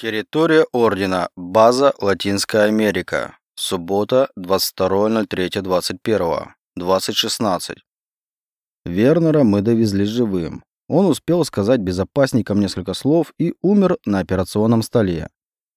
Территория Ордена. База Латинская Америка. Суббота, 22.03.21. 20.16. Вернера мы довезли живым. Он успел сказать безопасникам несколько слов и умер на операционном столе.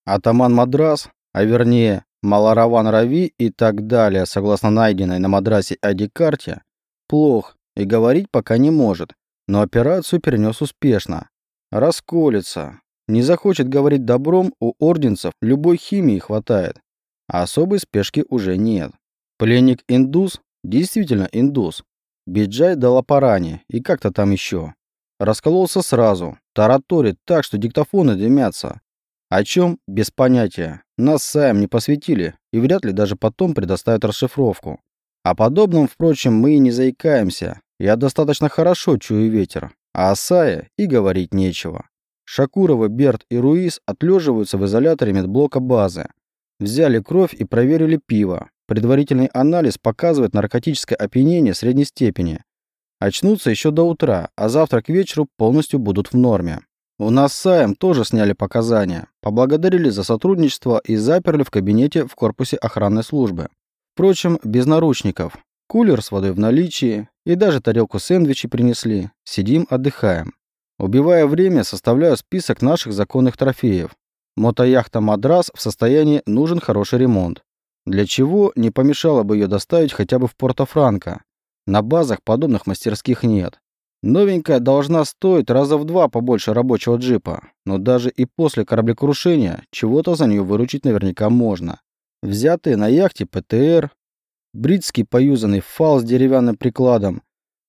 Атаман Мадрас, а вернее Малараван Рави и так далее, согласно найденной на Мадрасе ID-карте, плох и говорить пока не может, но операцию перенес успешно. Расколется, не захочет говорить добром, у орденцев любой химии хватает, а особой спешки уже нет. Пленник индус действительно индус. Биджай дала паране и как-то там еще. Раскололся сразу, тараторит так, что диктофоны дымятся. О чем? Без понятия. Нас с не посвятили и вряд ли даже потом предоставят расшифровку. О подобном, впрочем, мы и не заикаемся. Я достаточно хорошо чую ветер, а о Сае и говорить нечего. Шакурова, Берт и Руис отлеживаются в изоляторе медблока базы. Взяли кровь и проверили пиво. Предварительный анализ показывает наркотическое опьянение средней степени. Очнутся еще до утра, а завтра к вечеру полностью будут в норме. У нас с Саем тоже сняли показания, поблагодарили за сотрудничество и заперли в кабинете в корпусе охранной службы. Впрочем, без наручников. Кулер с водой в наличии и даже тарелку сэндвичей принесли. Сидим, отдыхаем. Убивая время, составляю список наших законных трофеев. Мотояхта «Мадрас» в состоянии нужен хороший ремонт. Для чего не помешало бы ее доставить хотя бы в Порто-Франко. На базах подобных мастерских нет. Новенькая должна стоить раза в два побольше рабочего джипа, но даже и после кораблекрушения чего-то за нее выручить наверняка можно. Взятые на яхте ПТР, бритский поюзанный фал с деревянным прикладом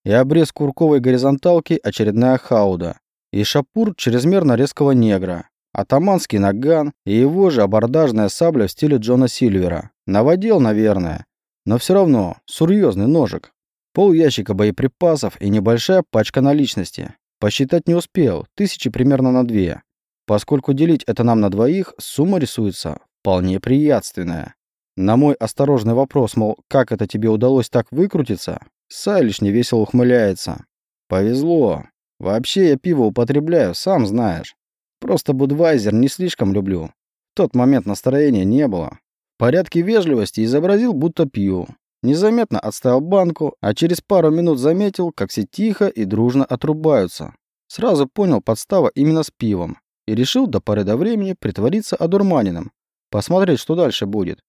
и обрез курковой горизонталки очередная хауда, и шапур чрезмерно резкого негра, атаманский наган и его же абордажная сабля в стиле Джона Сильвера. Наводил, наверное, но все равно серьезный ножик. Пол ящика боеприпасов и небольшая пачка наличности. Посчитать не успел, тысячи примерно на две. Поскольку делить это нам на двоих, сумма рисуется вполне приятственная. На мой осторожный вопрос, мол, как это тебе удалось так выкрутиться, Сай лишь невесело ухмыляется. Повезло. Вообще я пиво употребляю, сам знаешь. Просто Будвайзер не слишком люблю. В тот момент настроения не было. В порядке вежливости изобразил, будто пью. Незаметно отставил банку, а через пару минут заметил, как все тихо и дружно отрубаются. Сразу понял подстава именно с пивом. И решил до поры до времени притвориться одурманенным. Посмотреть, что дальше будет.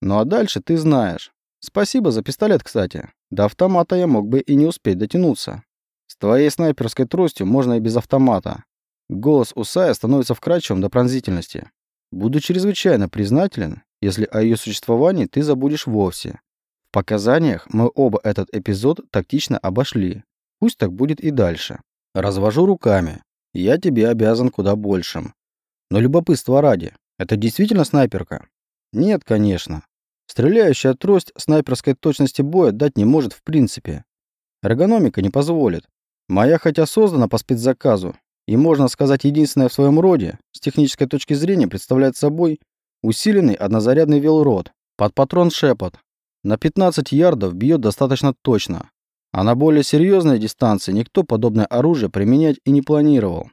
Ну а дальше ты знаешь. Спасибо за пистолет, кстати. До автомата я мог бы и не успеть дотянуться. С твоей снайперской тростью можно и без автомата. Голос Усая становится вкрадчивым до пронзительности. Буду чрезвычайно признателен, если о ее существовании ты забудешь вовсе. В показаниях мы оба этот эпизод тактично обошли. Пусть так будет и дальше. Развожу руками. Я тебе обязан куда большим. Но любопытство ради, это действительно снайперка? Нет, конечно. Стреляющая трость снайперской точности боя дать не может в принципе. Эргономика не позволит. Моя хотя создана по спецзаказу, и, можно сказать, единственная в своем роде, с технической точки зрения представляет собой усиленный однозарядный велрод под патрон шепот. На 15 ярдов бьет достаточно точно, а на более серьезной дистанции никто подобное оружие применять и не планировал.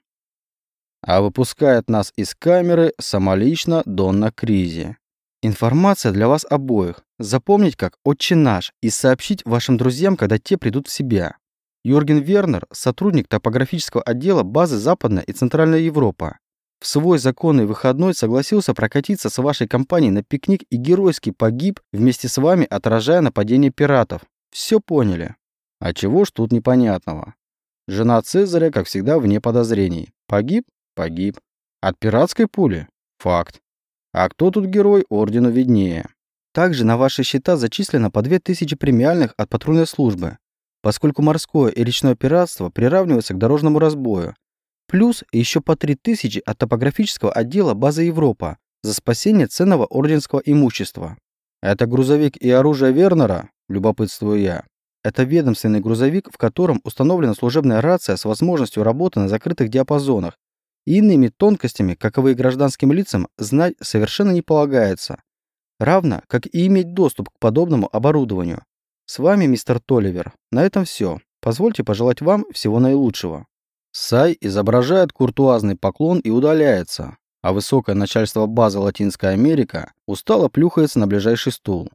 А выпускает нас из камеры самолично Донна Кризи. Информация для вас обоих. Запомнить как «Отче наш» и сообщить вашим друзьям, когда те придут в себя. Юрген Вернер – сотрудник топографического отдела базы Западная и Центральная Европа. В свой законный выходной согласился прокатиться с вашей компанией на пикник и геройски погиб вместе с вами, отражая нападение пиратов. Все поняли. А чего ж тут непонятного? Жена Цезаря, как всегда, вне подозрений. Погиб? Погиб. От пиратской пули? Факт. А кто тут герой, ордену виднее. Также на ваши счета зачислено по 2000 премиальных от патрульной службы, поскольку морское и речное пиратство приравнивается к дорожному разбою. Плюс еще по 3000 от топографического отдела базы Европа за спасение ценного орденского имущества. Это грузовик и оружие Вернера, любопытствую я. Это ведомственный грузовик, в котором установлена служебная рация с возможностью работы на закрытых диапазонах и иными тонкостями, каковые гражданским лицам знать совершенно не полагается. Равно, как и иметь доступ к подобному оборудованию. С вами, мистер Толивер, на этом все. Позвольте пожелать вам всего наилучшего. Сай изображает куртуазный поклон и удаляется. а высокое начальство базы Латинская Америка устало плюхается на ближайший стул.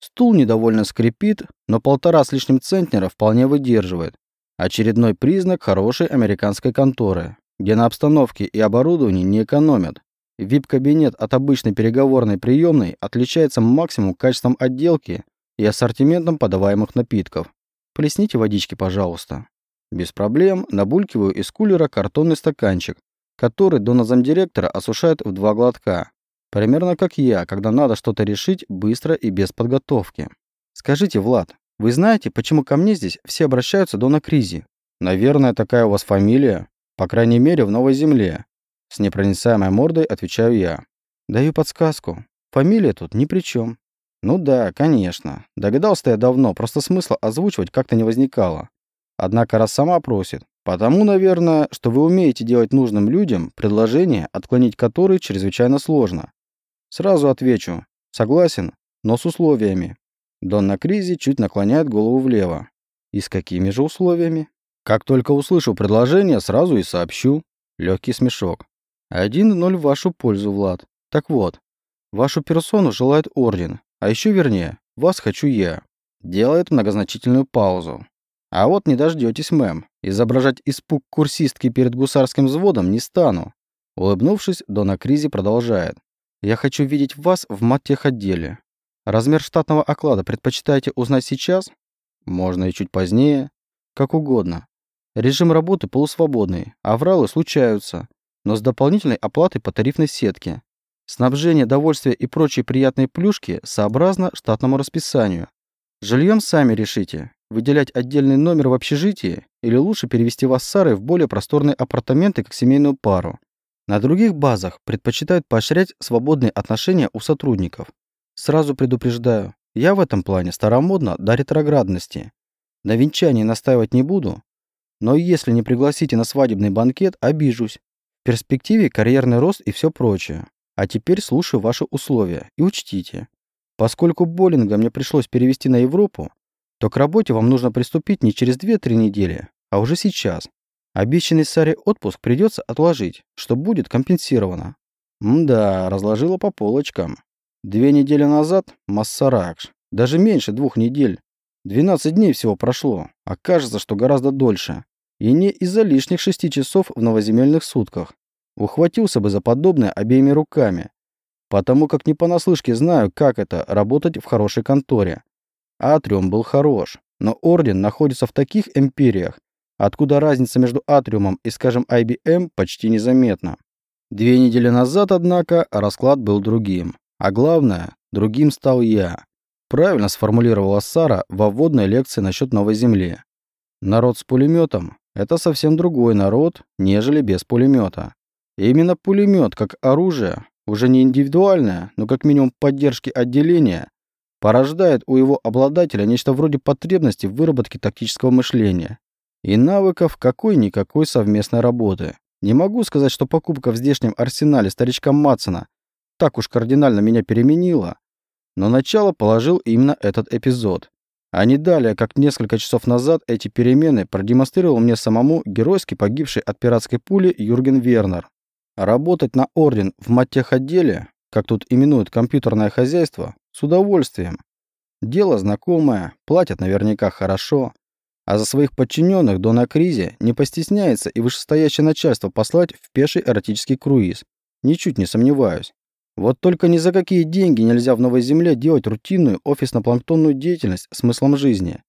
Стул недовольно скрипит, но полтора с лишним центнера вполне выдерживает. Очередной признак хорошей американской конторы, где на обстановке и оборудовании не экономят. VIP-кабинет от обычной переговорной приемной отличается максимум качеством отделки и ассортиментом подаваемых напитков. Плесните водички, пожалуйста. Без проблем набулькиваю из кулера картонный стаканчик, который до замдиректора осушает в два глотка. Примерно как я, когда надо что-то решить быстро и без подготовки. Скажите, Влад, вы знаете, почему ко мне здесь все обращаются до Кризи? Наверное, такая у вас фамилия. По крайней мере, в Новой Земле. С непроницаемой мордой отвечаю я. Даю подсказку. Фамилия тут ни при чем. Ну да, конечно. Догадался я давно, просто смысла озвучивать как-то не возникало. Однако раз сама просит, потому, наверное, что вы умеете делать нужным людям предложения, отклонить которые чрезвычайно сложно. Сразу отвечу. Согласен, но с условиями. Донна Кризи чуть наклоняет голову влево. И с какими же условиями? Как только услышу предложение, сразу и сообщу. Легкий смешок. Один ноль в вашу пользу, Влад. Так вот, вашу персону желает орден, а еще вернее, вас хочу я. Делает многозначительную паузу. А вот не дождетесь, мэм. Изображать испуг курсистки перед гусарским взводом не стану. Улыбнувшись, Дона Кризи продолжает. Я хочу видеть вас в матехотделе. Размер штатного оклада предпочитаете узнать сейчас? Можно и чуть позднее. Как угодно. Режим работы полусвободный, авралы случаются, но с дополнительной оплатой по тарифной сетке. Снабжение, довольствие и прочие приятные плюшки сообразно штатному расписанию. Жильем сами решите, выделять отдельный номер в общежитии или лучше перевести вас с Сарой в более просторные апартаменты как семейную пару. На других базах предпочитают поощрять свободные отношения у сотрудников. Сразу предупреждаю, я в этом плане старомодно до ретроградности. На венчании настаивать не буду, но если не пригласите на свадебный банкет, обижусь. В перспективе карьерный рост и все прочее. А теперь слушаю ваши условия и учтите. Поскольку Боллинга мне пришлось перевести на Европу, то к работе вам нужно приступить не через 2-3 недели, а уже сейчас. Обещанный Саре отпуск придется отложить, что будет компенсировано. Мда, разложила по полочкам. Две недели назад Массаракш. Даже меньше двух недель. 12 дней всего прошло, а кажется, что гораздо дольше. И не из-за лишних шести часов в новоземельных сутках. Ухватился бы за подобное обеими руками, потому как не понаслышке знаю, как это – работать в хорошей конторе. Атриум был хорош, но Орден находится в таких империях, откуда разница между Атриумом и, скажем, IBM почти незаметна. Две недели назад, однако, расклад был другим. А главное, другим стал я. Правильно сформулировала Сара во вводной лекции насчет Новой Земли. Народ с пулеметом – это совсем другой народ, нежели без пулемета. И именно пулемет как оружие, уже не индивидуальное, но как минимум поддержки отделения, порождает у его обладателя нечто вроде потребности в выработке тактического мышления и навыков какой-никакой совместной работы. Не могу сказать, что покупка в здешнем арсенале старичка Матсона так уж кардинально меня переменила, но начало положил именно этот эпизод. А не далее, как несколько часов назад эти перемены продемонстрировал мне самому геройски погибший от пиратской пули Юрген Вернер. Работать на орден в матехотделе, как тут именуют компьютерное хозяйство, с удовольствием. Дело знакомое, платят наверняка хорошо, а за своих подчиненных Дона Кризе не постесняется и вышестоящее начальство послать в пеший эротический круиз. Ничуть не сомневаюсь. Вот только ни за какие деньги нельзя в Новой Земле делать рутинную офисно-планктонную деятельность смыслом жизни.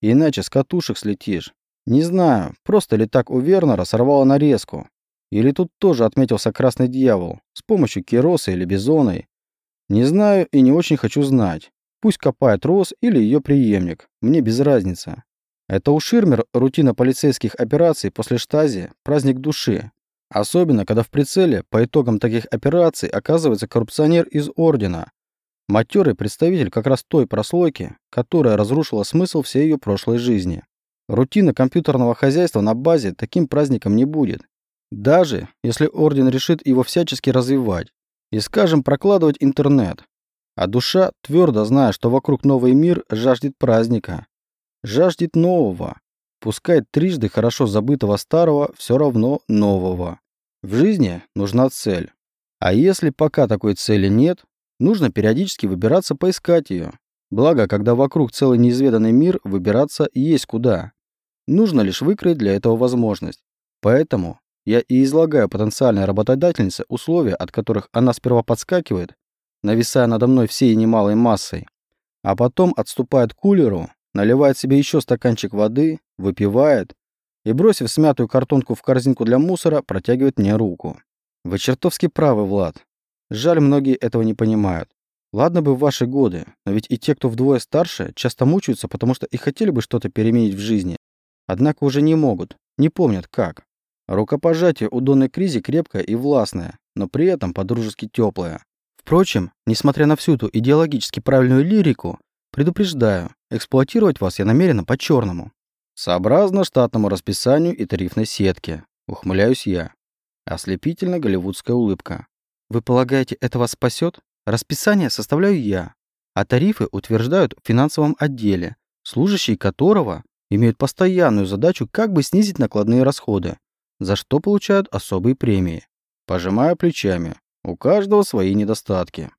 Иначе с катушек слетишь. Не знаю, просто ли так у Вернера сорвало нарезку. Или тут тоже отметился красный дьявол, с помощью кероса или бизоной. Не знаю и не очень хочу знать. Пусть копает Рос или ее преемник, мне без разницы. Это у Ширмер рутина полицейских операций после штази – праздник души, Особенно, когда в прицеле по итогам таких операций оказывается коррупционер из Ордена. Матерый представитель как раз той прослойки, которая разрушила смысл всей ее прошлой жизни. Рутина компьютерного хозяйства на базе таким праздником не будет. Даже если Орден решит его всячески развивать и, скажем, прокладывать интернет. А душа, твердо зная, что вокруг новый мир, жаждет праздника. Жаждет нового. Пускай трижды хорошо забытого старого все равно нового. В жизни нужна цель. А если пока такой цели нет, нужно периодически выбираться поискать ее. Благо, когда вокруг целый неизведанный мир, выбираться есть куда. Нужно лишь выкроить для этого возможность. Поэтому я и излагаю потенциальной работодательнице условия, от которых она сперва подскакивает, нависая надо мной всей немалой массой, а потом отступает к кулеру, наливает себе еще стаканчик воды, выпивает и, бросив смятую картонку в корзинку для мусора, протягивает мне руку. Вы чертовски правы, Влад. Жаль, многие этого не понимают. Ладно бы в ваши годы, но ведь и те, кто вдвое старше, часто мучаются, потому что и хотели бы что-то переменить в жизни, однако уже не могут, не помнят как. Рукопожатие у Донны Кризи крепкое и властное, но при этом по-дружески теплое. Впрочем, несмотря на всю эту идеологически правильную лирику, предупреждаю, эксплуатировать вас я намерена по-черному. Сообразно штатному расписанию и тарифной сетке. Ухмыляюсь я. Ослепительно голливудская улыбка. Вы полагаете, это вас спасет? Расписание составляю я, а тарифы утверждают в финансовом отделе, служащие которого имеют постоянную задачу как бы снизить накладные расходы, за что получают особые премии. Пожимаю плечами. У каждого свои недостатки.